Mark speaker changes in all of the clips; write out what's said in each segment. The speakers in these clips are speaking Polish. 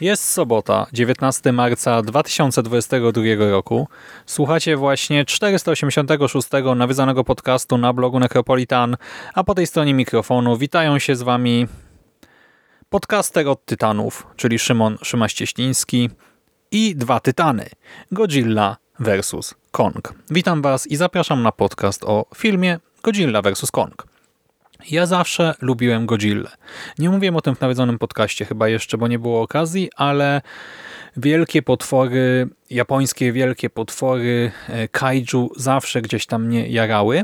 Speaker 1: Jest sobota, 19 marca 2022 roku. Słuchacie właśnie 486 nawiedzonego podcastu na blogu Necropolitan, a po tej stronie mikrofonu witają się z wami podcaster od Tytanów, czyli Szymon Szymaścieśliński i dwa Tytany, Godzilla vs. Kong. Witam was i zapraszam na podcast o filmie Godzilla vs. Kong. Ja zawsze lubiłem Godzilla. Nie mówiłem o tym w nawiedzonym podcaście chyba jeszcze, bo nie było okazji, ale wielkie potwory, japońskie wielkie potwory e, kaiju zawsze gdzieś tam mnie jarały.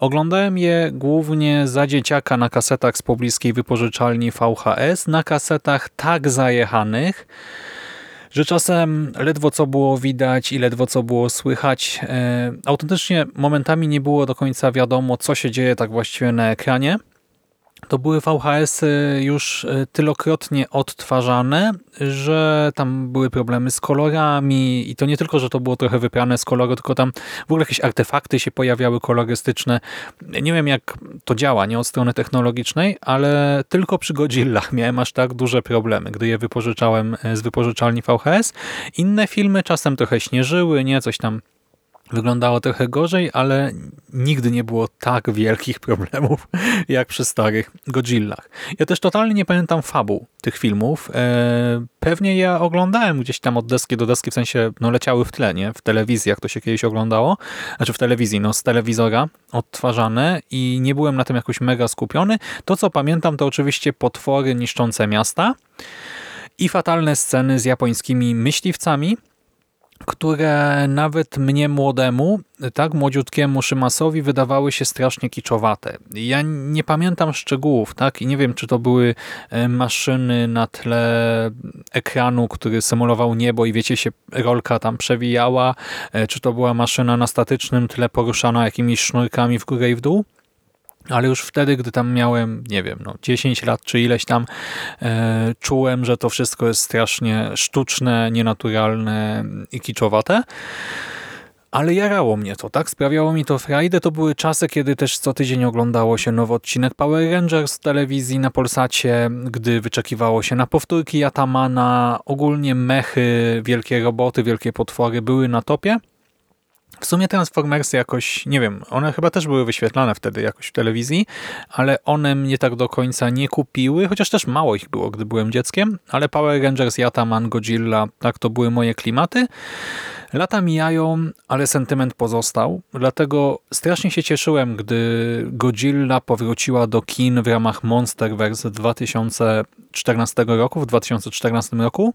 Speaker 1: Oglądałem je głównie za dzieciaka na kasetach z pobliskiej wypożyczalni VHS, na kasetach tak zajechanych, że czasem ledwo co było widać i ledwo co było słychać. E, autentycznie momentami nie było do końca wiadomo, co się dzieje tak właściwie na ekranie. To były VHS-y już e, tylokrotnie odtwarzane, że tam były problemy z kolorami i to nie tylko, że to było trochę wyprane z koloru, tylko tam w ogóle jakieś artefakty się pojawiały kolorystyczne. Nie wiem jak to działa, nie od strony technologicznej, ale tylko przy Godzillach miałem aż tak duże problemy, gdy je wypożyczałem e, z wypożyczalni VHS. Inne filmy czasem trochę śnieżyły, nie, coś tam Wyglądało trochę gorzej, ale nigdy nie było tak wielkich problemów jak przy starych Godzillach. Ja też totalnie nie pamiętam fabuł tych filmów. E, pewnie ja oglądałem gdzieś tam od deski do deski, w sensie no leciały w tle, nie? W telewizji, jak to się kiedyś oglądało. Znaczy w telewizji, no z telewizora odtwarzane i nie byłem na tym jakoś mega skupiony. To, co pamiętam, to oczywiście potwory niszczące miasta i fatalne sceny z japońskimi myśliwcami, które nawet mnie młodemu, tak młodziutkiemu Szymasowi wydawały się strasznie kiczowate. Ja nie pamiętam szczegółów, tak, i nie wiem, czy to były e, maszyny na tle ekranu, który symulował niebo i wiecie, się rolka tam przewijała, e, czy to była maszyna na statycznym tle poruszana jakimiś sznurkami w górę i w dół ale już wtedy, gdy tam miałem, nie wiem, no 10 lat czy ileś tam, e, czułem, że to wszystko jest strasznie sztuczne, nienaturalne i kiczowate. Ale jarało mnie to, tak? Sprawiało mi to frajdę. To były czasy, kiedy też co tydzień oglądało się nowy odcinek Power Rangers z telewizji na Polsacie, gdy wyczekiwało się na powtórki Yatamana. Ogólnie mechy, wielkie roboty, wielkie potwory były na topie. W sumie Transformersy jakoś, nie wiem, one chyba też były wyświetlane wtedy jakoś w telewizji, ale one mnie tak do końca nie kupiły, chociaż też mało ich było, gdy byłem dzieckiem, ale Power Rangers, Yataman, Godzilla, tak to były moje klimaty. Lata mijają, ale sentyment pozostał, dlatego strasznie się cieszyłem, gdy Godzilla powróciła do kin w ramach Monsterverse 2014 roku, w 2014 roku.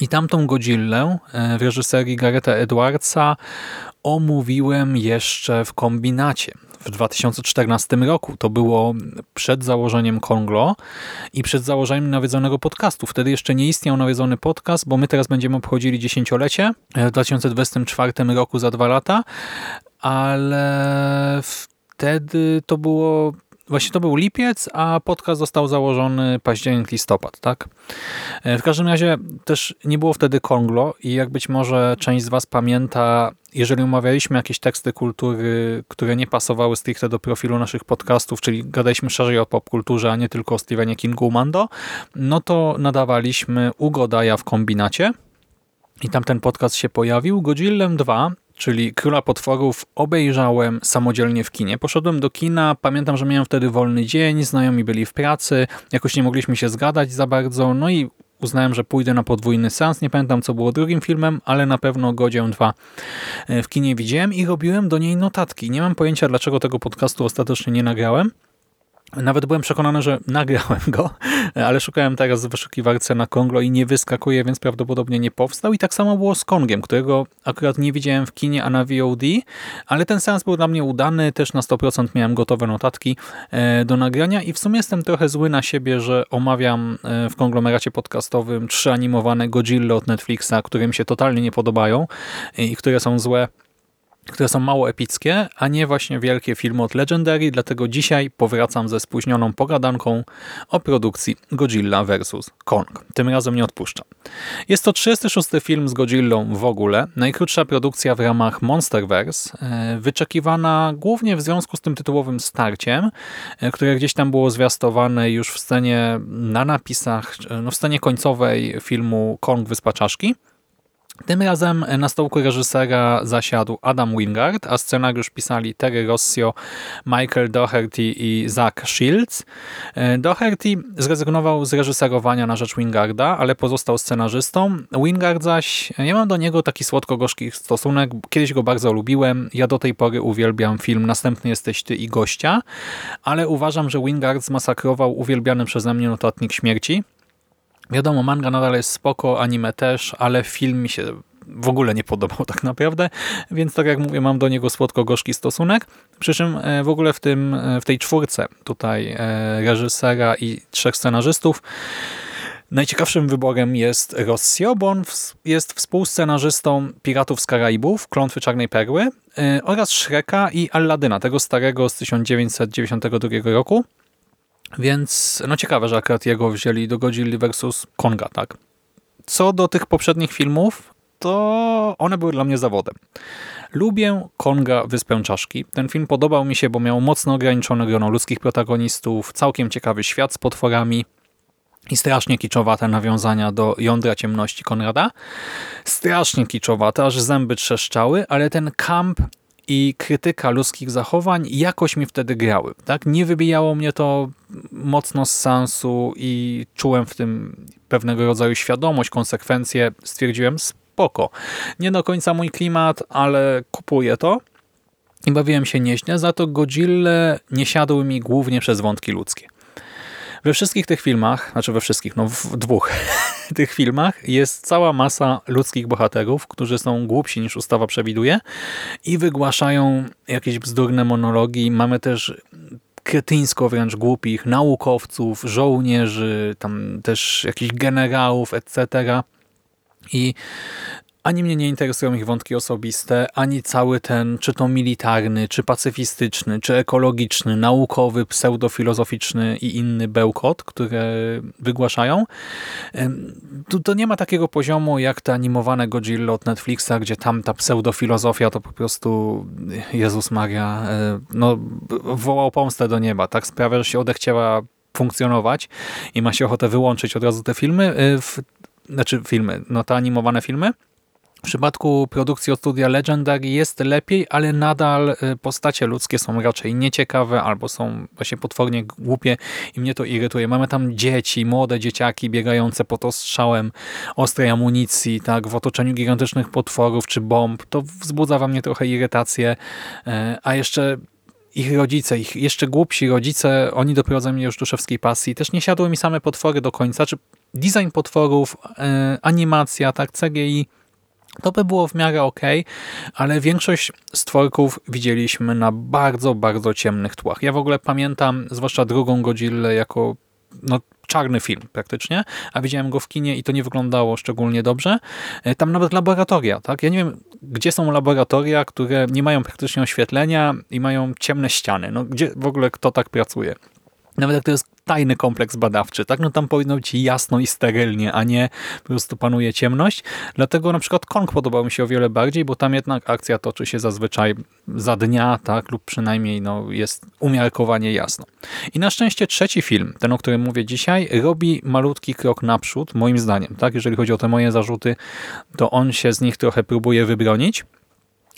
Speaker 1: I tamtą Godzillę e, w reżyserii Gareta Edwardsa omówiłem jeszcze w kombinacie w 2014 roku. To było przed założeniem Konglo i przed założeniem nawiedzonego podcastu. Wtedy jeszcze nie istniał nawiedzony podcast, bo my teraz będziemy obchodzili dziesięciolecie e, w 2024 roku za dwa lata, ale wtedy to było Właśnie to był lipiec, a podcast został założony październik, listopad, tak? E, w każdym razie też nie było wtedy Konglo i jak być może część z Was pamięta, jeżeli umawialiśmy jakieś teksty kultury, które nie pasowały stricte do profilu naszych podcastów, czyli gadaliśmy szerzej o popkulturze, a nie tylko o Stephenie Kingu Mando, no to nadawaliśmy Ugodaja w kombinacie i tam ten podcast się pojawił. Godzillem 2 czyli Króla Potworów, obejrzałem samodzielnie w kinie. Poszedłem do kina, pamiętam, że miałem wtedy wolny dzień, znajomi byli w pracy, jakoś nie mogliśmy się zgadać za bardzo, no i uznałem, że pójdę na podwójny seans. Nie pamiętam, co było drugim filmem, ale na pewno Godzię 2 e, w kinie widziałem i robiłem do niej notatki. Nie mam pojęcia, dlaczego tego podcastu ostatecznie nie nagrałem, nawet byłem przekonany, że nagrałem go, ale szukałem teraz w wyszukiwarce na Konglo i nie wyskakuje, więc prawdopodobnie nie powstał. I tak samo było z Kongiem, którego akurat nie widziałem w kinie, a na VOD, ale ten seans był dla mnie udany, też na 100% miałem gotowe notatki e, do nagrania. I w sumie jestem trochę zły na siebie, że omawiam e, w konglomeracie podcastowym trzy animowane Godzilla od Netflixa, które mi się totalnie nie podobają i które są złe które są mało epickie, a nie właśnie wielkie filmy od Legendary, dlatego dzisiaj powracam ze spóźnioną pogadanką o produkcji Godzilla vs. Kong. Tym razem nie odpuszczam. Jest to 36. film z Godzillą w ogóle, najkrótsza produkcja w ramach Monsterverse, e, wyczekiwana głównie w związku z tym tytułowym starciem, e, które gdzieś tam było zwiastowane już w scenie na napisach, e, no w scenie końcowej filmu Kong Wyspa Czaszki, tym razem na stołku reżysera zasiadł Adam Wingard, a scenariusz pisali Terry Rossio, Michael Doherty i Zach Shields. E, Doherty zrezygnował z reżyserowania na rzecz Wingarda, ale pozostał scenarzystą. Wingard zaś, ja mam do niego taki słodko-gorzki stosunek, kiedyś go bardzo lubiłem, ja do tej pory uwielbiam film Następny jesteś ty i gościa, ale uważam, że Wingard zmasakrował uwielbiany przeze mnie notatnik śmierci, Wiadomo, manga nadal jest spoko, anime też, ale film mi się w ogóle nie podobał tak naprawdę, więc tak jak mówię, mam do niego słodko-gorzki stosunek. Przy czym e, w ogóle w, tym, e, w tej czwórce tutaj e, reżysera i trzech scenarzystów Najciekawszym wyborem jest Rossio, bo on jest współscenarzystą Piratów z Karaibów, Klątwy Czarnej Perły oraz Shreka i Alladyna, tego starego z 1992 roku. Więc no ciekawe, że akurat jego wzięli do Godzilla versus Konga, tak? Co do tych poprzednich filmów, to one były dla mnie zawodem. Lubię Konga Wyspę Czaszki. Ten film podobał mi się, bo miał mocno ograniczone grono ludzkich protagonistów, całkiem ciekawy świat z potworami i strasznie kiczowate nawiązania do jądra ciemności Konrada. Strasznie kiczowate, aż zęby trzeszczały, ale ten kamp i krytyka ludzkich zachowań jakoś mi wtedy grały. Tak? Nie wybijało mnie to mocno z sensu i czułem w tym pewnego rodzaju świadomość, konsekwencje. Stwierdziłem spoko. Nie do końca mój klimat, ale kupuję to i bawiłem się nieźle, za to Godzilla nie siadły mi głównie przez wątki ludzkie. We wszystkich tych filmach, znaczy we wszystkich, no w dwóch tych filmach jest cała masa ludzkich bohaterów, którzy są głupsi niż ustawa przewiduje i wygłaszają jakieś bzdurne monologi. Mamy też kretyńsko wręcz głupich naukowców, żołnierzy, tam też jakichś generałów, etc. I ani mnie nie interesują ich wątki osobiste, ani cały ten, czy to militarny, czy pacyfistyczny, czy ekologiczny, naukowy, pseudofilozoficzny i inny bełkot, które wygłaszają. To nie ma takiego poziomu jak te animowane Godzilla od Netflixa, gdzie tam ta pseudofilozofia to po prostu Jezus Maria e, no, wołał pomstę do nieba. Tak sprawia, że się odechciała funkcjonować i ma się ochotę wyłączyć od razu te filmy, e, w, znaczy filmy, no te animowane filmy. W przypadku produkcji od studia Legendary jest lepiej, ale nadal y, postacie ludzkie są raczej nieciekawe albo są właśnie potwornie głupie i mnie to irytuje. Mamy tam dzieci, młode dzieciaki biegające pod ostrzałem ostrej amunicji, tak, w otoczeniu gigantycznych potworów czy bomb. To wzbudza we mnie trochę irytację, y, a jeszcze ich rodzice, ich jeszcze głupsi rodzice, oni doprowadzają mnie już do szewskiej pasji. Też nie siadły mi same potwory do końca, czy design potworów, y, animacja, tak, CGI, to by było w miarę ok, ale większość stworków widzieliśmy na bardzo, bardzo ciemnych tłach. Ja w ogóle pamiętam, zwłaszcza drugą Godzillę jako no, czarny film praktycznie, a widziałem go w kinie i to nie wyglądało szczególnie dobrze. E, tam nawet laboratoria, tak? Ja nie wiem, gdzie są laboratoria, które nie mają praktycznie oświetlenia i mają ciemne ściany. No, gdzie w ogóle kto tak pracuje? Nawet jak to jest tajny kompleks badawczy, tak? No tam powinno być jasno i sterylnie, a nie po prostu panuje ciemność. Dlatego na przykład Kong podobał mi się o wiele bardziej, bo tam jednak akcja toczy się zazwyczaj za dnia, tak? Lub przynajmniej no, jest umiarkowanie jasno. I na szczęście trzeci film, ten o którym mówię dzisiaj, robi malutki krok naprzód, moim zdaniem, tak? Jeżeli chodzi o te moje zarzuty, to on się z nich trochę próbuje wybronić.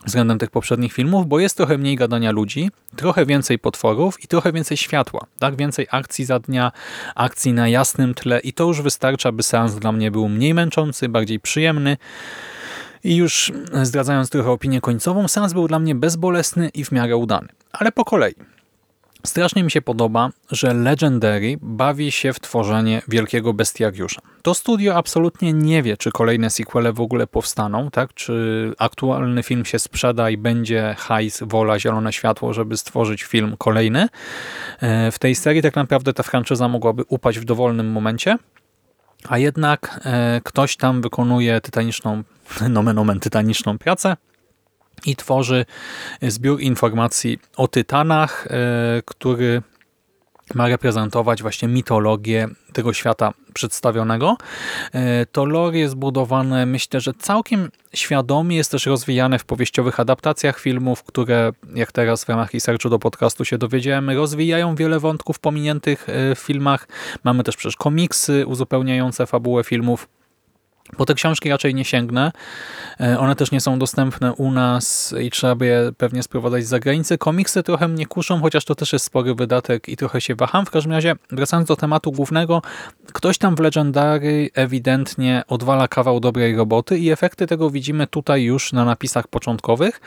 Speaker 1: Względem tych poprzednich filmów, bo jest trochę mniej gadania ludzi, trochę więcej potworów i trochę więcej światła. Tak, więcej akcji za dnia, akcji na jasnym tle i to już wystarcza, by seans dla mnie był mniej męczący, bardziej przyjemny. I już zdradzając trochę opinię końcową, seans był dla mnie bezbolesny i w miarę udany. Ale po kolei. Strasznie mi się podoba, że Legendary bawi się w tworzenie wielkiego bestiariusza. To studio absolutnie nie wie, czy kolejne sequele w ogóle powstaną, tak? czy aktualny film się sprzeda i będzie hajs, wola, zielone światło, żeby stworzyć film kolejny. E, w tej serii tak naprawdę ta franczyza mogłaby upaść w dowolnym momencie, a jednak e, ktoś tam wykonuje tytaniczną, nomen omen, tytaniczną pracę i tworzy zbiór informacji o Tytanach, e, który ma reprezentować właśnie mitologię tego świata przedstawionego. E, to lore jest budowane, myślę, że całkiem świadomie jest też rozwijane w powieściowych adaptacjach filmów, które, jak teraz w ramach researchu do podcastu się dowiedziałem, rozwijają wiele wątków pominiętych e, w filmach. Mamy też przecież komiksy uzupełniające fabułę filmów. Po te książki raczej nie sięgnę. E, one też nie są dostępne u nas i trzeba by je pewnie sprowadzać z zagranicy. Komiksy trochę mnie kuszą, chociaż to też jest spory wydatek i trochę się waham. W każdym razie, wracając do tematu głównego, ktoś tam w Legendary ewidentnie odwala kawał dobrej roboty i efekty tego widzimy tutaj już na napisach początkowych,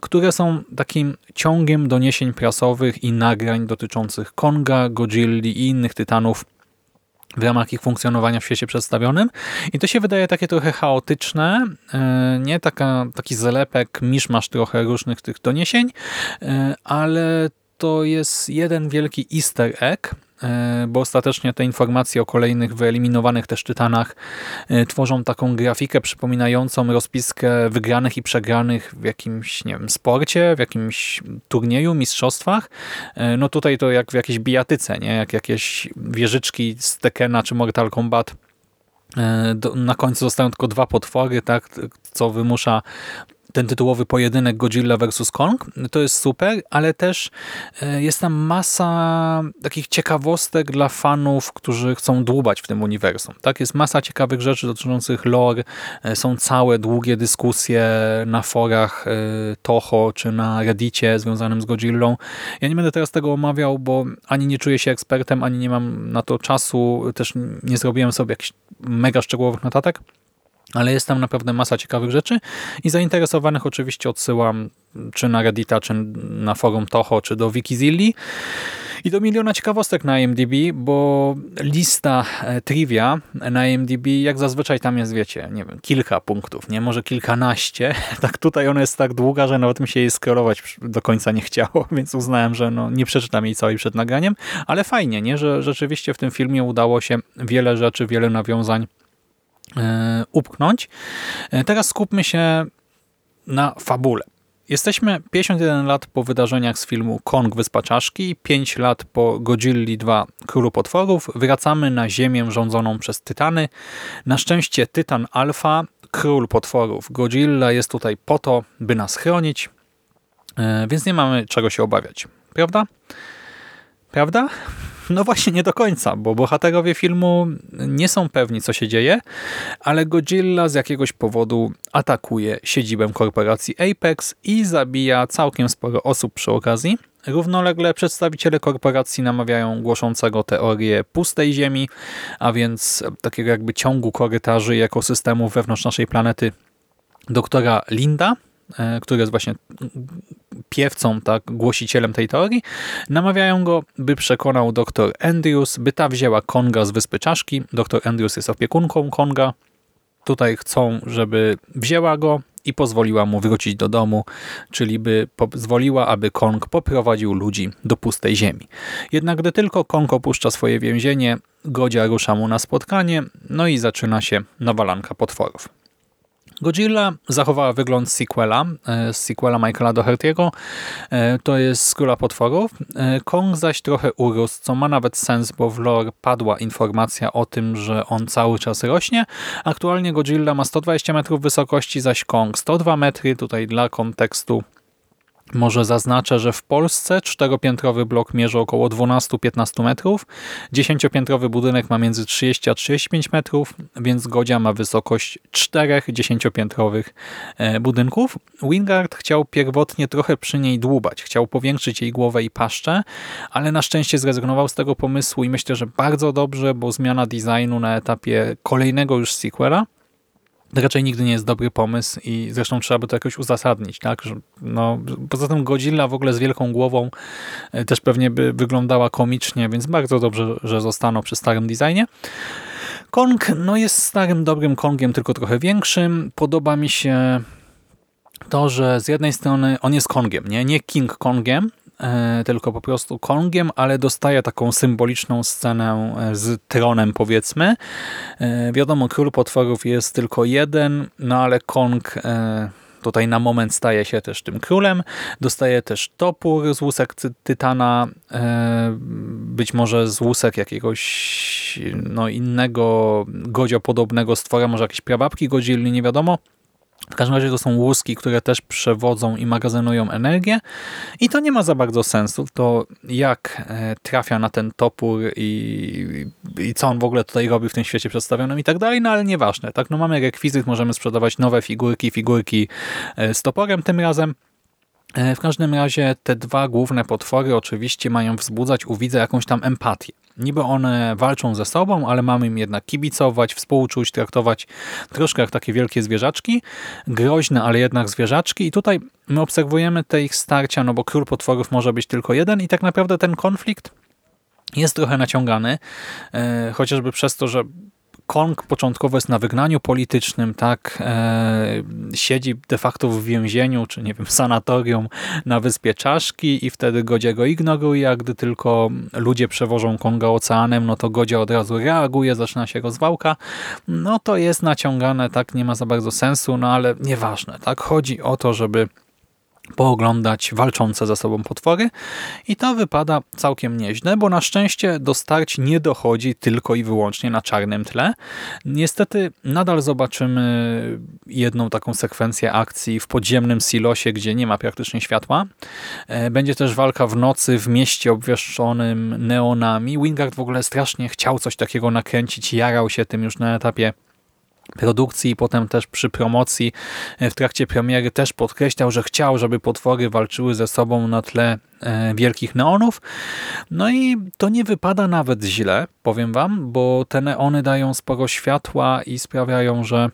Speaker 1: które są takim ciągiem doniesień prasowych i nagrań dotyczących Konga, Godzilli i innych tytanów w ramach ich funkcjonowania w świecie przedstawionym. I to się wydaje takie trochę chaotyczne, e, nie taka, taki zalepek, miszmasz trochę różnych tych doniesień, e, ale to jest jeden wielki easter egg, bo ostatecznie te informacje o kolejnych wyeliminowanych też tytanach e, tworzą taką grafikę przypominającą rozpiskę wygranych i przegranych w jakimś nie wiem, sporcie, w jakimś turnieju, mistrzostwach. E, no tutaj to jak w jakiejś bijatyce, nie? jak jakieś wieżyczki z Tekena czy Mortal Kombat na końcu zostają tylko dwa potwory, tak, co wymusza ten tytułowy pojedynek Godzilla vs. Kong, to jest super, ale też e, jest tam masa takich ciekawostek dla fanów, którzy chcą dłubać w tym uniwersum. Tak, Jest masa ciekawych rzeczy dotyczących lore, e, są całe długie dyskusje na forach e, Toho czy na Reddicie związanym z Godzillą. Ja nie będę teraz tego omawiał, bo ani nie czuję się ekspertem, ani nie mam na to czasu, też nie zrobiłem sobie jakichś mega szczegółowych notatek ale jest tam naprawdę masa ciekawych rzeczy i zainteresowanych oczywiście odsyłam czy na Reddita, czy na forum Toho, czy do Wikizilli. I do miliona ciekawostek na IMDb, bo lista e, trivia na IMDb, jak zazwyczaj tam jest, wiecie, nie wiem, kilka punktów, nie, może kilkanaście. Tak tutaj ona jest tak długa, że nawet mi się jej scrollować do końca nie chciało, więc uznałem, że no, nie przeczytam jej całej przed nagraniem, ale fajnie, nie, że rzeczywiście w tym filmie udało się wiele rzeczy, wiele nawiązań E, upchnąć. E, teraz skupmy się na fabule. Jesteśmy 51 lat po wydarzeniach z filmu Kong Wyspa Czaszki, 5 lat po Godzilli 2 Królu Potworów. Wracamy na ziemię rządzoną przez Tytany. Na szczęście Tytan Alfa, Król Potworów Godzilla jest tutaj po to, by nas chronić, e, więc nie mamy czego się obawiać. Prawda? Prawda? No właśnie nie do końca, bo bohaterowie filmu nie są pewni, co się dzieje, ale Godzilla z jakiegoś powodu atakuje siedzibę korporacji Apex i zabija całkiem sporo osób przy okazji. Równolegle przedstawiciele korporacji namawiają głoszącego teorię pustej Ziemi, a więc takiego jakby ciągu korytarzy i ekosystemów wewnątrz naszej planety doktora Linda, który jest właśnie piewcą, tak, głosicielem tej teorii, namawiają go, by przekonał dr Andrews, by ta wzięła Konga z Wyspy Czaszki. Dr Andrews jest opiekunką Konga. Tutaj chcą, żeby wzięła go i pozwoliła mu wrócić do domu, czyli by pozwoliła, aby Kong poprowadził ludzi do pustej ziemi. Jednak gdy tylko Kong opuszcza swoje więzienie, Godzia rusza mu na spotkanie, no i zaczyna się nawalanka potworów. Godzilla zachowała wygląd sequela, e, sequela Michaela Doherty'ego. E, to jest Skóra Potworów. E, Kong zaś trochę urósł, co ma nawet sens, bo w lore padła informacja o tym, że on cały czas rośnie. Aktualnie Godzilla ma 120 metrów wysokości, zaś Kong 102 metry. Tutaj dla kontekstu Może zaznaczę, że w Polsce czteropiętrowy blok mierzy około 12-15 metrów, dziesięciopiętrowy budynek ma między 30 a 35 metrów, więc Godzia ma wysokość czterech dziesięciopiętrowych e, budynków. Wingard chciał pierwotnie trochę przy niej dłubać, chciał powiększyć jej głowę i paszczę, ale na szczęście zrezygnował z tego pomysłu i myślę, że bardzo dobrze, bo zmiana designu na etapie kolejnego już sequela raczej nigdy nie jest dobry pomysł i zresztą trzeba by to jakoś uzasadnić. Tak? No, poza tym Godzilla w ogóle z wielką głową e, też pewnie by wyglądała komicznie, więc bardzo dobrze, że zostaną przy starym designie. Kong no jest starym, dobrym Kongiem, tylko trochę większym. Podoba mi się to, że z jednej strony on jest Kongiem, nie, nie King Kongiem, tylko po prostu Kongiem, ale dostaje taką symboliczną scenę e, z tronem powiedzmy. E, wiadomo, król potworów jest tylko jeden, no ale Kong tutaj na moment staje się też tym królem. Dostaje też topór z łusek tytana, być może z łusek jakiegoś no, innego godziopodobnego stwora, może jakieś prababki godzilli, nie wiadomo. W każdym razie to są łuski, które też przewodzą i magazynują energię. I to nie ma za bardzo sensu, to jak e, trafia na ten topór i, i co on w ogóle tutaj robi w tym świecie przedstawionym i tak dalej, no ale nieważne, tak, no mamy rekwizyt, możemy sprzedawać nowe figurki, figurki e, z toporem tym razem, w każdym razie te dwa główne potwory oczywiście mają wzbudzać u widza jakąś tam empatię. Niby one walczą ze sobą, ale mamy im jednak kibicować, współczuć, traktować troszkę jak takie wielkie zwierzaczki, groźne, ale jednak zwierzaczki i tutaj my obserwujemy te ich starcia, no bo król potworów może być tylko jeden i tak naprawdę ten konflikt jest trochę naciągany, e, chociażby przez to, że Kong początkowo jest na wygnaniu politycznym, tak, e, siedzi de facto w więzieniu, czy nie wiem, sanatorium na wyspie Czaszki i wtedy Godzia go ignoruje, a gdy tylko ludzie przewożą Konga oceanem, no to Godzia od razu reaguje, zaczyna się rozwałka. No to jest naciągane, tak, nie ma za bardzo sensu, no ale nieważne, tak, chodzi o to, żeby pooglądać walczące ze sobą potwory i to wypada całkiem nieźle, bo na szczęście do starć nie dochodzi tylko i wyłącznie na czarnym tle. Niestety nadal zobaczymy jedną taką sekwencję akcji w podziemnym silosie, gdzie nie ma praktycznie światła. E, będzie też walka w nocy w mieście obwieszczonym neonami. Wingard w ogóle strasznie chciał coś takiego nakręcić, jarał się tym już na etapie produkcji i potem też przy promocji e, w trakcie premiery też podkreślał, że chciał, żeby potwory walczyły ze sobą na tle e, wielkich neonów. No i to nie wypada nawet źle, powiem wam, bo te neony dają sporo światła i sprawiają, że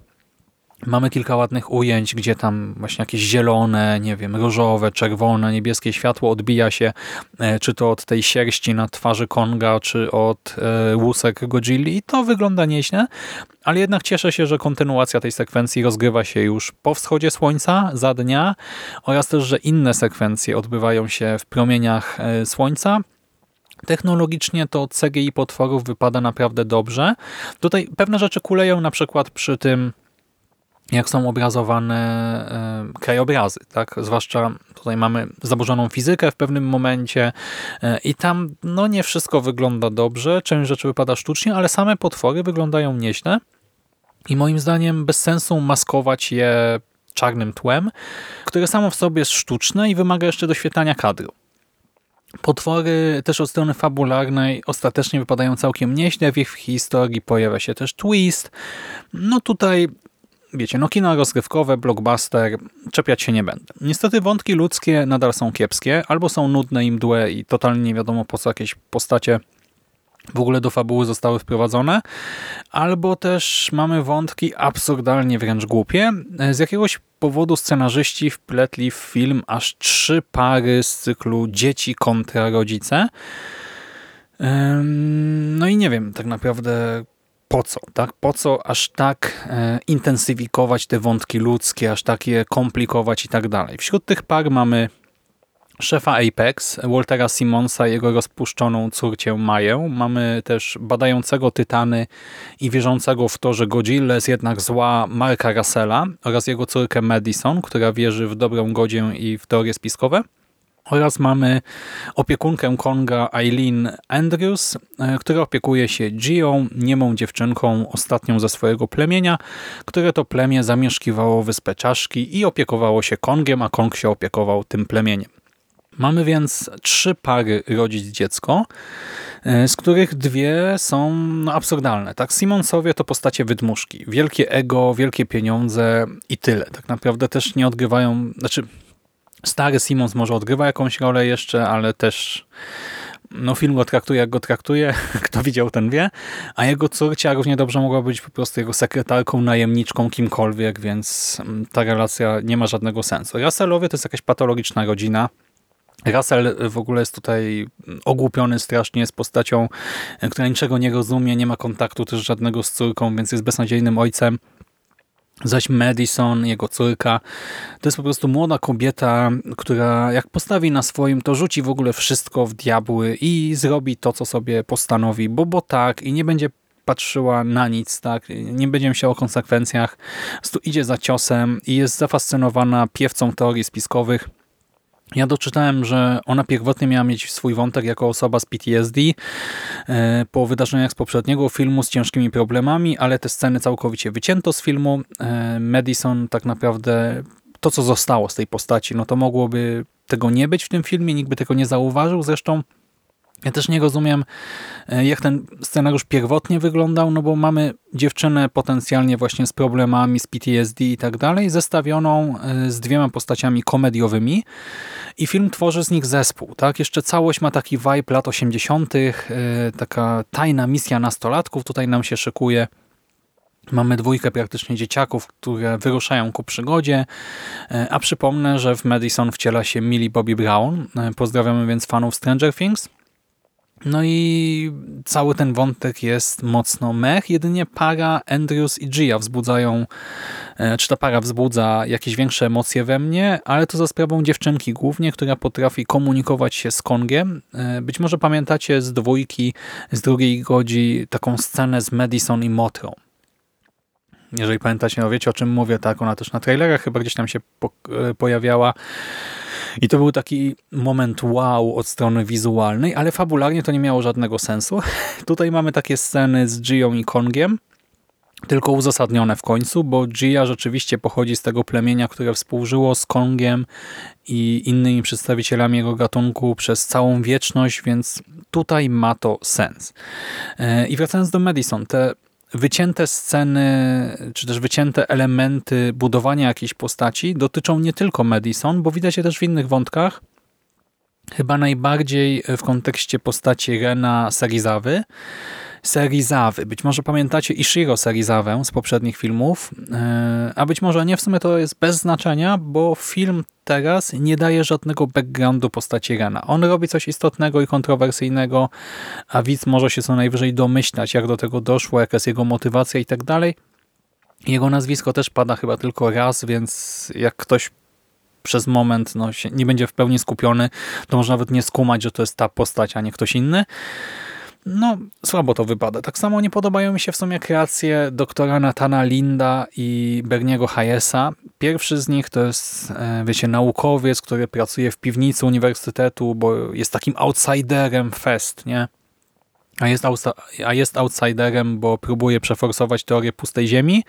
Speaker 1: Mamy kilka ładnych ujęć, gdzie tam właśnie jakieś zielone, nie wiem, różowe, czerwone, niebieskie światło odbija się, e, czy to od tej sierści na twarzy Konga, czy od e, łusek Godzilli i to wygląda nieźle, ale jednak cieszę się, że kontynuacja tej sekwencji rozgrywa się już po wschodzie słońca, za dnia oraz też, że inne sekwencje odbywają się w promieniach e, słońca, Technologicznie to CGI potworów wypada naprawdę dobrze. Tutaj pewne rzeczy kuleją na przykład przy tym jak są obrazowane e, krajobrazy, tak? Zwłaszcza tutaj mamy zaburzoną fizykę w pewnym momencie e, i tam no nie wszystko wygląda dobrze, część rzeczy wypada sztucznie, ale same potwory wyglądają nieźle i moim zdaniem bez sensu maskować je czarnym tłem, które samo w sobie jest sztuczne i wymaga jeszcze doświetlania kadru. Potwory też od strony fabularnej ostatecznie wypadają całkiem nieźle. W ich historii pojawia się też twist. No tutaj wiecie, no kino rozrywkowe, blockbuster, czepiać się nie będę. Niestety wątki ludzkie nadal są kiepskie, albo są nudne i mdłe i totalnie nie wiadomo po co jakieś postacie w ogóle do fabuły zostały wprowadzone, albo też mamy wątki absurdalnie wręcz głupie. Z jakiegoś powodu scenarzyści wpletli w film aż trzy pary z cyklu dzieci kontra rodzice. No i nie wiem tak naprawdę po co, tak? Po co aż tak e, intensyfikować te wątki ludzkie, aż tak je komplikować i tak dalej. Wśród tych par mamy szefa Apex, Waltera Simonsa, jego rozpuszczoną córcię Maję. Mamy też badającego Tytany i wierzącego w to, że Godzilla jest jednak zła Marka Russella oraz jego córkę Madison, która wierzy w dobrą godzię i w teorie spiskowe. Oraz mamy opiekunkę Konga Eileen Andrews, e, która opiekuje się Gią, niemą dziewczynką, ostatnią ze swojego plemienia, które to plemię zamieszkiwało wyspę Czaszki i opiekowało się Kongiem, a Kong się opiekował tym plemieniem. Mamy więc trzy pary rodzić dziecko, e, z których dwie są no, absurdalne. Tak, Simonsowie to postacie wydmuszki. Wielkie ego, wielkie pieniądze i tyle. Tak naprawdę też nie odgrywają, znaczy stary Simons może odgrywa jakąś rolę jeszcze, ale też no film go traktuje jak go traktuje, kto widział ten wie, a jego córcia równie dobrze mogła być po prostu jego sekretarką, najemniczką, kimkolwiek, więc mm, ta relacja nie ma żadnego sensu. Russellowie to jest jakaś patologiczna rodzina, Russell w ogóle jest tutaj ogłupiony strasznie, jest postacią, która niczego nie rozumie, nie ma kontaktu też żadnego z córką, więc jest beznadziejnym ojcem. Zaś Madison, jego córka, to jest po prostu młoda kobieta, która jak postawi na swoim, to rzuci w ogóle wszystko w diabły i zrobi to, co sobie postanowi, bo bo tak i nie będzie patrzyła na nic, tak, nie będzie myślała o konsekwencjach, po prostu idzie za ciosem i jest zafascynowana piewcą teorii spiskowych, ja doczytałem, że ona pierwotnie miała mieć swój wątek jako osoba z PTSD e, po wydarzeniach z poprzedniego filmu z ciężkimi problemami, ale te sceny całkowicie wycięto z filmu. E, Madison tak naprawdę to, co zostało z tej postaci, no to mogłoby tego nie być w tym filmie, nikt by tego nie zauważył. Zresztą ja też nie rozumiem, e, jak ten scenariusz pierwotnie wyglądał, no bo mamy dziewczynę potencjalnie właśnie z problemami, z PTSD i tak dalej, zestawioną e, z dwiema postaciami komediowymi i film tworzy z nich zespół. Tak? Jeszcze całość ma taki vibe lat 80., e, taka tajna misja nastolatków tutaj nam się szykuje. Mamy dwójkę praktycznie dzieciaków, które wyruszają ku przygodzie, a przypomnę, że w Madison wciela się Millie Bobby Brown. Pozdrawiamy więc fanów Stranger Things. No i cały ten wątek jest mocno mech, jedynie para Andrews i Gia wzbudzają, e, czy ta para wzbudza jakieś większe emocje we mnie, ale to za sprawą dziewczynki głównie, która potrafi komunikować się z Kongiem. E, być może pamiętacie z dwójki, z drugiej godzi taką scenę z Madison i Motrą. Jeżeli pamiętacie, no wiecie o czym mówię, tak, ona też na trailerach chyba gdzieś tam się e, pojawiała. I to był taki moment wow od strony wizualnej, ale fabularnie to nie miało żadnego sensu. Tutaj mamy takie sceny z Gią i Kongiem, tylko uzasadnione w końcu, bo Gia rzeczywiście pochodzi z tego plemienia, które współżyło z Kongiem i innymi przedstawicielami jego gatunku przez całą wieczność, więc tutaj ma to sens. E, I wracając do Madison, te wycięte sceny, czy też wycięte elementy budowania jakiejś postaci dotyczą nie tylko Madison, bo widać je też w innych wątkach. Chyba najbardziej w kontekście postaci Rena Serizawy, Serizawy. Być może pamiętacie Ishiro Serizawę z poprzednich filmów, e, a być może nie, w sumie to jest bez znaczenia, bo film teraz nie daje żadnego backgroundu postaci Rena. On robi coś istotnego i kontrowersyjnego, a widz może się co najwyżej domyślać, jak do tego doszło, jaka jest jego motywacja i tak dalej. Jego nazwisko też pada chyba tylko raz, więc jak ktoś przez moment no, nie będzie w pełni skupiony, to może nawet nie skumać, że to jest ta postać, a nie ktoś inny no słabo to wypada. Tak samo nie podobają mi się w sumie kreacje doktora Natana Linda i Berniego Hayesa. Pierwszy z nich to jest, e, wiecie, naukowiec, który pracuje w piwnicy uniwersytetu, bo jest takim outsiderem fest, nie? A jest, a jest outsiderem, bo próbuje przeforsować teorię pustej ziemi.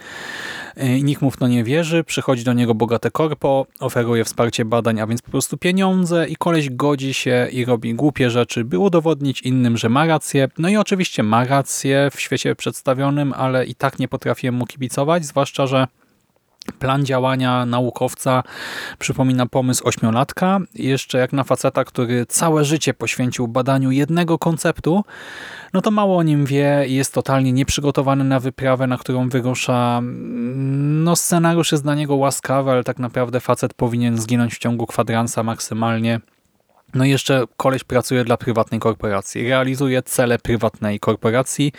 Speaker 1: I nikt mu w to nie wierzy. Przychodzi do niego bogate korpo, oferuje wsparcie badań, a więc po prostu pieniądze i koleś godzi się i robi głupie rzeczy, by udowodnić innym, że ma rację. No i oczywiście ma rację w świecie przedstawionym, ale i tak nie potrafię mu kibicować, zwłaszcza, że Plan działania naukowca przypomina pomysł ośmiolatka. Jeszcze jak na faceta, który całe życie poświęcił badaniu jednego konceptu, no to mało o nim wie i jest totalnie nieprzygotowany na wyprawę, na którą wyrusza. No scenariusz jest dla niego łaskawy, ale tak naprawdę facet powinien zginąć w ciągu kwadransa maksymalnie. No i jeszcze koleś pracuje dla prywatnej korporacji, realizuje cele prywatnej korporacji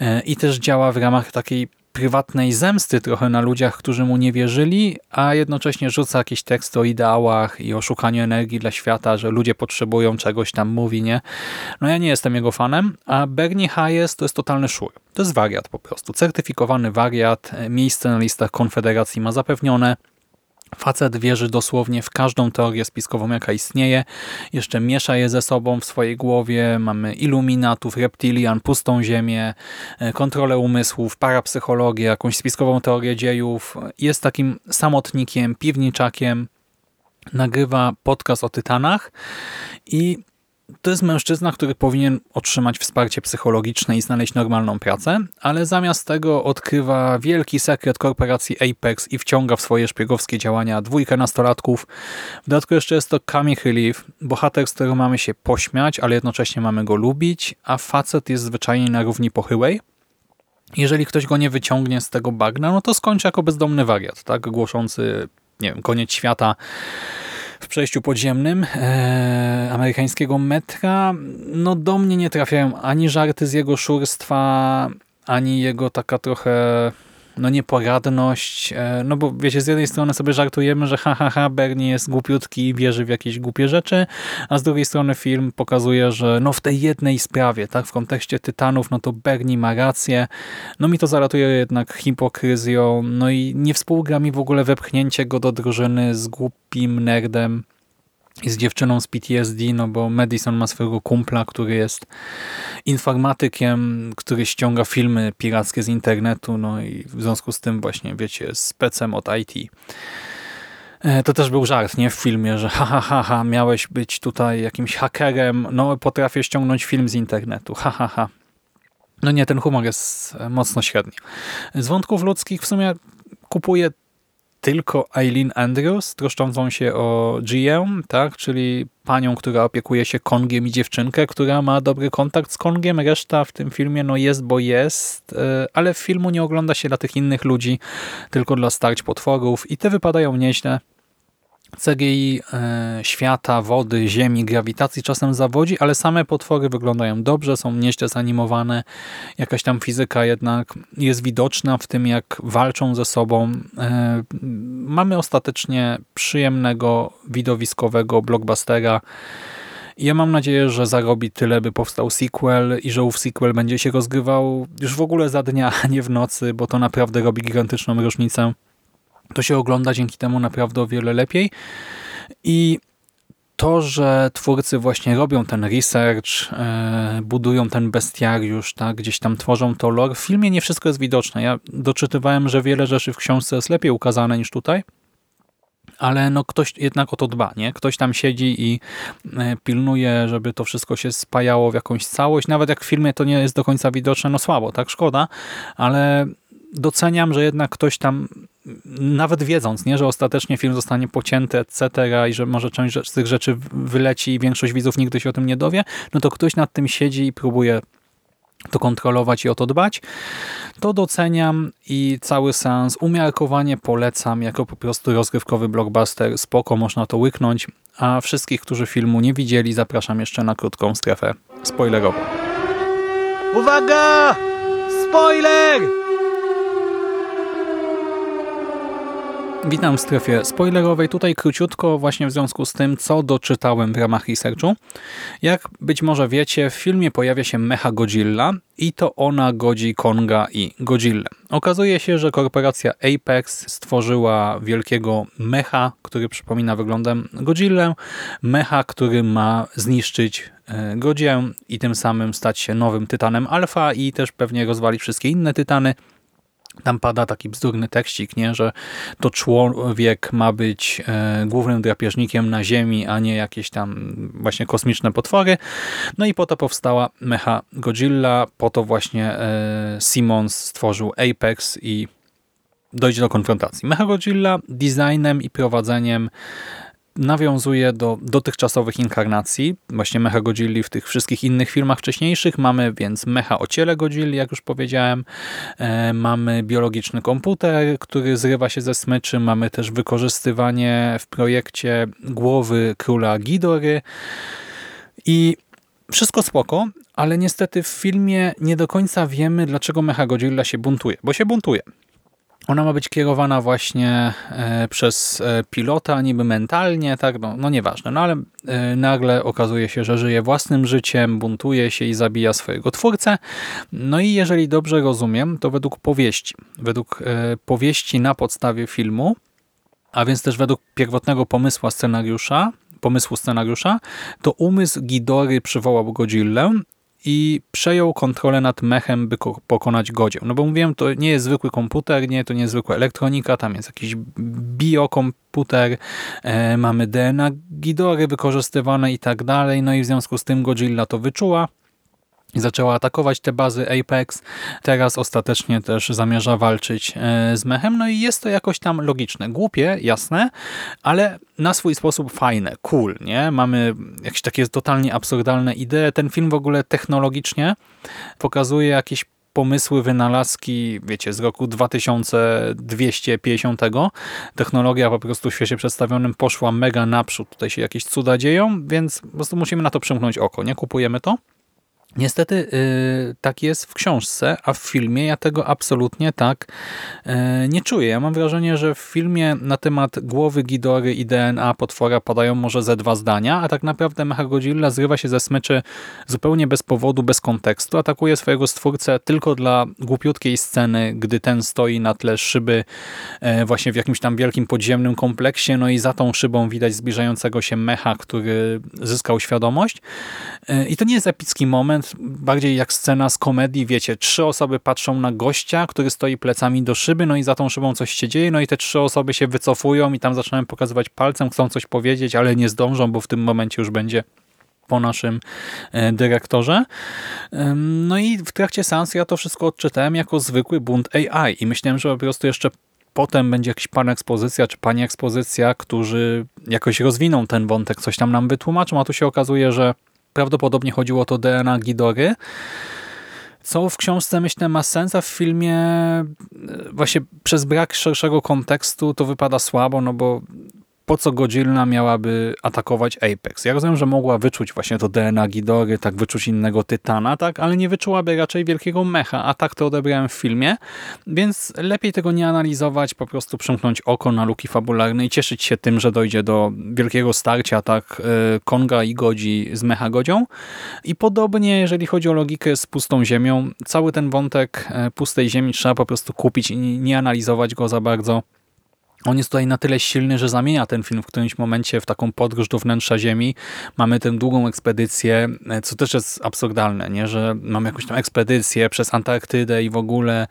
Speaker 1: e, i też działa w ramach takiej prywatnej zemsty trochę na ludziach, którzy mu nie wierzyli, a jednocześnie rzuca jakieś teksty o ideałach i o szukaniu energii dla świata, że ludzie potrzebują czegoś tam, mówi, nie? No ja nie jestem jego fanem, a Bernie Hayes to jest totalny szur. To jest wariat po prostu. Certyfikowany wariat, miejsce na listach Konfederacji ma zapewnione, Facet wierzy dosłownie w każdą teorię spiskową, jaka istnieje. Jeszcze miesza je ze sobą w swojej głowie. Mamy iluminatów, reptilian, pustą ziemię, e, kontrolę umysłów, parapsychologię, jakąś spiskową teorię dziejów. Jest takim samotnikiem, piwniczakiem. Nagrywa podcast o Tytanach i to jest mężczyzna, który powinien otrzymać wsparcie psychologiczne i znaleźć normalną pracę, ale zamiast tego odkrywa wielki sekret korporacji Apex i wciąga w swoje szpiegowskie działania dwójkę nastolatków. W dodatku jeszcze jest to comic relief, bohater, z którego mamy się pośmiać, ale jednocześnie mamy go lubić, a facet jest zwyczajnie na równi pochyłej. Jeżeli ktoś go nie wyciągnie z tego bagna, no to skończy jako bezdomny wariat, tak? głoszący nie wiem, koniec świata w przejściu podziemnym e, amerykańskiego metra, no do mnie nie trafiają ani żarty z jego szurstwa, ani jego taka trochę no nieporadność, e, no bo wiecie, z jednej strony sobie żartujemy, że ha, ha, ha, Bernie jest głupiutki i wierzy w jakieś głupie rzeczy, a z drugiej strony film pokazuje, że no w tej jednej sprawie, tak, w kontekście Tytanów, no to Bernie ma rację, no mi to zalatuje jednak hipokryzją, no i nie współgra mi w ogóle wepchnięcie go do drużyny z głupim nerdem, i z dziewczyną z PTSD, no bo Madison ma swojego kumpla, który jest informatykiem, który ściąga filmy pirackie z internetu, no i w związku z tym właśnie, wiecie, z pecem od IT. E, to też był żart, nie? W filmie, że ha, ha, ha, ha, miałeś być tutaj jakimś hakerem, no potrafię ściągnąć film z internetu, ha, ha, ha. No nie, ten humor jest mocno średni. Z wątków ludzkich w sumie kupuję tylko Eileen Andrews, troszczącą się o GM, tak? czyli panią, która opiekuje się Kongiem i dziewczynkę, która ma dobry kontakt z Kongiem. Reszta w tym filmie no jest, bo jest, e, ale filmu nie ogląda się dla tych innych ludzi, tylko dla starć potworów i te wypadają nieźle. CGI e, świata, wody, ziemi, grawitacji czasem zawodzi, ale same potwory wyglądają dobrze, są nieźle zanimowane. Jakaś tam fizyka jednak jest widoczna w tym, jak walczą ze sobą. E, mamy ostatecznie przyjemnego, widowiskowego blockbustera. Ja mam nadzieję, że zarobi tyle, by powstał sequel i że ów sequel będzie się rozgrywał już w ogóle za dnia, a nie w nocy, bo to naprawdę robi gigantyczną różnicę to się ogląda dzięki temu naprawdę o wiele lepiej. I to, że twórcy właśnie robią ten research, e, budują ten bestiariusz, tak, gdzieś tam tworzą to lore, w filmie nie wszystko jest widoczne. Ja doczytywałem, że wiele rzeczy w książce jest lepiej ukazane niż tutaj, ale no ktoś jednak o to dba, nie? Ktoś tam siedzi i e, pilnuje, żeby to wszystko się spajało w jakąś całość. Nawet jak w filmie to nie jest do końca widoczne, no słabo, tak, szkoda, ale doceniam, że jednak ktoś tam nawet wiedząc, nie, że ostatecznie film zostanie pocięty, etc. i że może część z tych rzeczy wyleci i większość widzów nigdy się o tym nie dowie, no to ktoś nad tym siedzi i próbuje to kontrolować i o to dbać, to doceniam i cały sens umiarkowanie polecam jako po prostu rozgrywkowy blockbuster. Spoko, można to łyknąć, a wszystkich, którzy filmu nie widzieli, zapraszam jeszcze na krótką strefę spoilerową. Uwaga! Spoiler! Witam w strefie spoilerowej. Tutaj króciutko właśnie w związku z tym, co doczytałem w ramach researchu. Jak być może wiecie, w filmie pojawia się Mecha Godzilla i to ona godzi Konga i Godzilla. Okazuje się, że korporacja Apex stworzyła wielkiego mecha, który przypomina wyglądem Godzillę. Mecha, który ma zniszczyć e, Godzię i tym samym stać się nowym Tytanem Alfa i też pewnie rozwalić wszystkie inne Tytany. Tam pada taki bzdurny tekstik, nie? że to człowiek ma być e, głównym drapieżnikiem na Ziemi, a nie jakieś tam właśnie kosmiczne potwory. No i po to powstała Mecha Godzilla, po to właśnie e, Simons stworzył Apex i dojdzie do konfrontacji. Mecha Godzilla designem i prowadzeniem nawiązuje do dotychczasowych inkarnacji, właśnie Mecha Godzilli w tych wszystkich innych filmach wcześniejszych. Mamy więc Mecha o ciele Godzilli, jak już powiedziałem. E, mamy biologiczny komputer, który zrywa się ze smyczy. Mamy też wykorzystywanie w projekcie głowy króla Gidory. I wszystko spoko, ale niestety w filmie nie do końca wiemy, dlaczego Mecha Godzilla się buntuje. Bo się buntuje. Ona ma być kierowana właśnie e, przez e, pilota, niby mentalnie, tak, no, no nieważne, no ale e, nagle okazuje się, że żyje własnym życiem, buntuje się i zabija swojego twórcę. No i jeżeli dobrze rozumiem, to według powieści, według powieści na podstawie filmu, a więc też według pierwotnego pomysłu scenariusza, pomysłu scenariusza, to umysł Gidory przywołał Godzillę i przejął kontrolę nad mechem, by pokonać godzieł. No bo mówiłem, to nie jest zwykły komputer, nie, to nie jest zwykła elektronika, tam jest jakiś biokomputer, e, mamy DNA Gidory wykorzystywane i tak dalej, no i w związku z tym Godzilla to wyczuła zaczęła atakować te bazy Apex. Teraz ostatecznie też zamierza walczyć e, z mechem. No i jest to jakoś tam logiczne. Głupie, jasne, ale na swój sposób fajne, cool, nie? Mamy jakieś takie totalnie absurdalne idee. Ten film w ogóle technologicznie pokazuje jakieś pomysły, wynalazki, wiecie, z roku 2250. Technologia po prostu w świecie przedstawionym poszła mega naprzód. Tutaj się jakieś cuda dzieją, więc po prostu musimy na to przymknąć oko, nie? Kupujemy to. Niestety yy, tak jest w książce, a w filmie ja tego absolutnie tak yy, nie czuję. Ja mam wrażenie, że w filmie na temat głowy Gidory i DNA potwora padają może ze dwa zdania, a tak naprawdę Mechagodzilla zrywa się ze smyczy zupełnie bez powodu, bez kontekstu. Atakuje swojego stwórcę tylko dla głupiutkiej sceny, gdy ten stoi na tle szyby yy, właśnie w jakimś tam wielkim podziemnym kompleksie, no i za tą szybą widać zbliżającego się mecha, który zyskał świadomość. Yy, I to nie jest epicki moment, bardziej jak scena z komedii, wiecie, trzy osoby patrzą na gościa, który stoi plecami do szyby, no i za tą szybą coś się dzieje, no i te trzy osoby się wycofują i tam zaczynają pokazywać palcem, chcą coś powiedzieć, ale nie zdążą, bo w tym momencie już będzie po naszym e, dyrektorze. No i w trakcie seansu ja to wszystko odczytałem jako zwykły bunt AI i myślałem, że po prostu jeszcze potem będzie jakiś pan ekspozycja czy pani ekspozycja, którzy jakoś rozwiną ten wątek, coś tam nam wytłumaczą, a tu się okazuje, że Prawdopodobnie chodziło o to DNA Gidory. Co w książce, myślę, ma sens, a w filmie e, właśnie przez brak szerszego kontekstu to wypada słabo, no bo po co Godzilla miałaby atakować Apex? Ja rozumiem, że mogła wyczuć właśnie to DNA Gidory, tak wyczuć innego Tytana, tak, ale nie wyczułaby raczej wielkiego mecha, a tak to odebrałem w filmie, więc lepiej tego nie analizować, po prostu przymknąć oko na luki fabularne i cieszyć się tym, że dojdzie do wielkiego starcia, tak, e, Konga i Godzi z mecha Godzią. I podobnie, jeżeli chodzi o logikę z pustą ziemią, cały ten wątek e, pustej ziemi trzeba po prostu kupić i nie analizować go za bardzo on jest tutaj na tyle silny, że zamienia ten film w którymś momencie w taką podróż do wnętrza Ziemi. Mamy tę długą ekspedycję, co też jest absurdalne, nie? że mamy jakąś tam ekspedycję przez Antarktydę i w ogóle,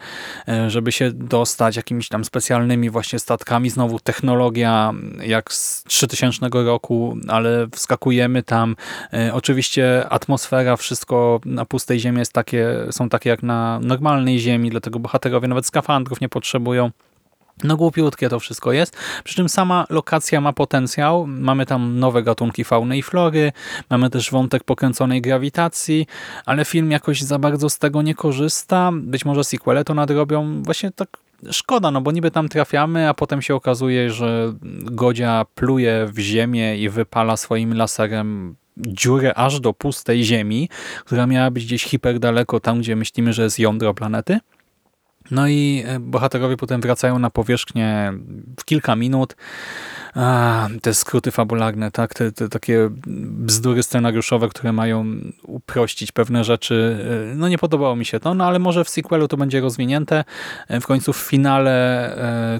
Speaker 1: e, żeby się dostać jakimiś tam specjalnymi właśnie statkami. Znowu technologia jak z 3000 roku, ale wskakujemy tam. E, oczywiście atmosfera, wszystko na pustej Ziemi jest takie, są takie jak na normalnej Ziemi, dlatego bohaterowie nawet skafandrów nie potrzebują. No głupiutkie to wszystko jest, przy czym sama lokacja ma potencjał, mamy tam nowe gatunki fauny i flory, mamy też wątek pokręconej grawitacji, ale film jakoś za bardzo z tego nie korzysta, być może sequele to nadrobią, właśnie tak szkoda, no bo niby tam trafiamy, a potem się okazuje, że Godzia pluje w ziemię i wypala swoim laserem dziurę aż do pustej ziemi, która miała być gdzieś hiper daleko tam, gdzie myślimy, że jest jądro planety. No i e, bohaterowie potem wracają na powierzchnię w kilka minut. A, te skróty fabularne, tak, te, te takie bzdury scenariuszowe, które mają uprościć pewne rzeczy. E, no nie podobało mi się to, no ale może w sequelu to będzie rozwinięte. E, w końcu w finale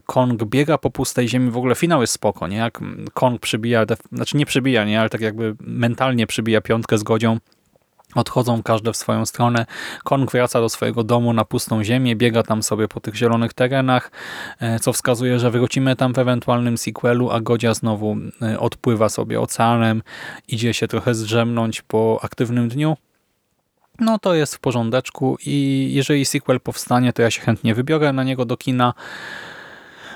Speaker 1: Kong biega po pustej ziemi. W ogóle finał jest spoko, nie? Jak Kong przybija, znaczy nie przybija, nie? Ale tak jakby mentalnie przybija piątkę z godzią Odchodzą każde w swoją stronę. Kong wraca do swojego domu na pustą ziemię, biega tam sobie po tych zielonych terenach, e, co wskazuje, że wrócimy tam w ewentualnym sequelu, a Godzia znowu e, odpływa sobie oceanem, idzie się trochę zdrzemnąć po aktywnym dniu. No to jest w porządeczku i jeżeli sequel powstanie, to ja się chętnie wybiorę na niego do kina.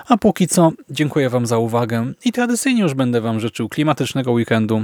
Speaker 1: A póki co dziękuję Wam za uwagę i tradycyjnie już będę Wam życzył klimatycznego weekendu,